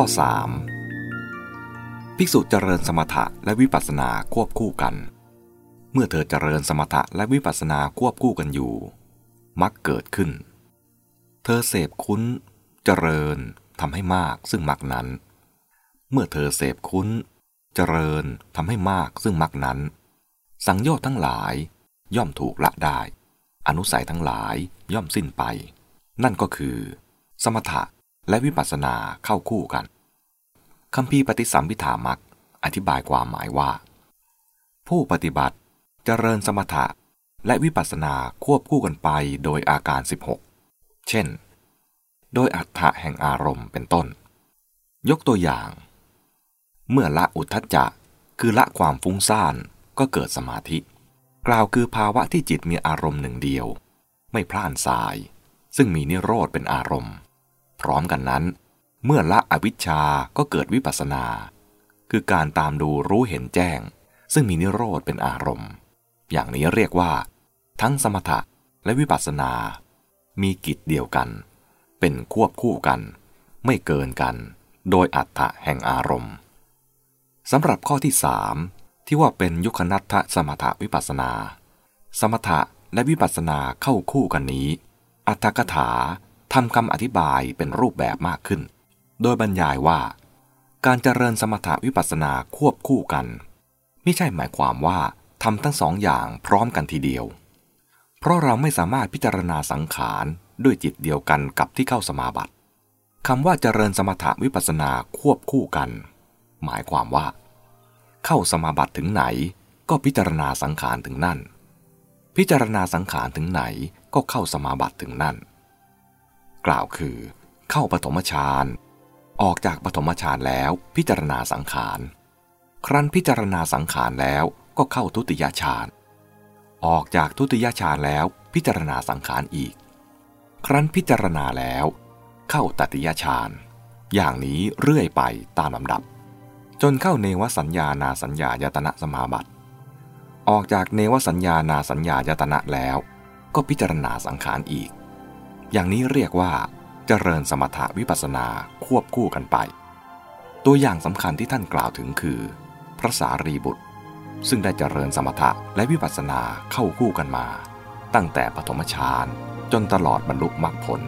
ข้อ 3. ภิกษุเจริญสมถะและวิปัสสนาควบคู่กัน เมื่อเธอเจริญสมถะและวิปัสสนาควบคู่กันอยู่ มักเกิดขึ้น เธอเสพคุ้น เจริญทำให้มากซึ่งมักนั้น เมื่อเธอเสพคุ้น เจริญทำให้มากซึ่งมักนั้น สังโยชน์ทั้งหลายย่อมถูกละได้ อนุสัยทั้งหลายย่อมสิ้นไป นั่นก็คือ สมถะ และวิปัสสนาเข้าคู่กันคำพีปฏิสัมพิธามักอธิบายความหมายว่า ผู้ปฏิบัติเจริญสมถะและวิปัสสนาควบคู่กันไปโดยอาการ 16 เช่น โดยอัฏฐะแห่งอารมณ์เป็นต้น ยกตัวอย่าง เมื่อละอุทธัจจะคือละความฟุ้งซ่านก็เกิดสมาธิ กล่าวคือภาวะที่จิตมีอารมณ์หนึ่งเดียว ไม่พล่านสาย ซึ่งมีนิโรธเป็นอารมณ์ ร้อมกันนั้น เมื่อละอวิชชาก็เกิดวิปัสนา คือการตามดูรู้เห็นแจ้ง ซึ่งมีนิโรธเป็นอารมณ์ อย่างนี้เรียกว่า ทั้งสมถะและวิปัสนา มีกิจเดียวกัน เป็นควบคู่กัน ไม่เกินกัน โดยอัฏฐะแห่งอารมณ์สำหรับข้อที่สามที่ว่าเป็นยุคนัตถสมถะวิปัสนา สมถะและวิปัสสนาเข้าคู่กันนี้ อัตถกถา ทำคำอธิบายเป็นรูปแบบมากขึ้น โดยบรรยายว่า การเจริญสมถะวิปัสสนาควบคู่กัน ไม่ใช่หมายความว่าทำทั้งสองอย่างพร้อมกันทีเดียว เพราะเราไม่สามารถพิจารณาสังขารด้วยจิตเดียวกันกับที่เข้าสมาบัติคำว่าเจริญสมถะวิปัสสนาควบคู่กัน หมายความว่า เข้าสมาบัติถึงไหนก็พิจารณาสังขารถึงนั่น พิจารณาสังขารถึงไหนก็เข้าสมาบัติถึงนั่น กล่าวคือ เข้าปฐมฌานออกจากปฐมฌานแล้วพิจารณาสังขาร ครั้นพิจารณาสังขารแล้วก็เข้าทุติยฌานออกจากทุติยฌานแล้วพิจารณาสังขารอีก ครั้นพิจารณาแล้ว เข้าตติยฌานอย่างนี้เรื่อยไปตามลำดับ จนเข้าเนวสัญญานาสัญญายตนะสมาบัติออกจากเนวสัญญานาสัญญายตนะแล้ว ก็พิจารณาสังขารอีก อย่างนี้เรียกว่า เจริญสมถะวิปัสสนาควบคู่กันไป ตัวอย่างสำคัญที่ท่านกล่าวถึงคือ พระสารีบุตร ซึ่งได้เจริญสมถะและวิปัสสนาเข้าคู่กันมา ตั้งแต่ปฐมฌานจนตลอดบรรลุมรรคผล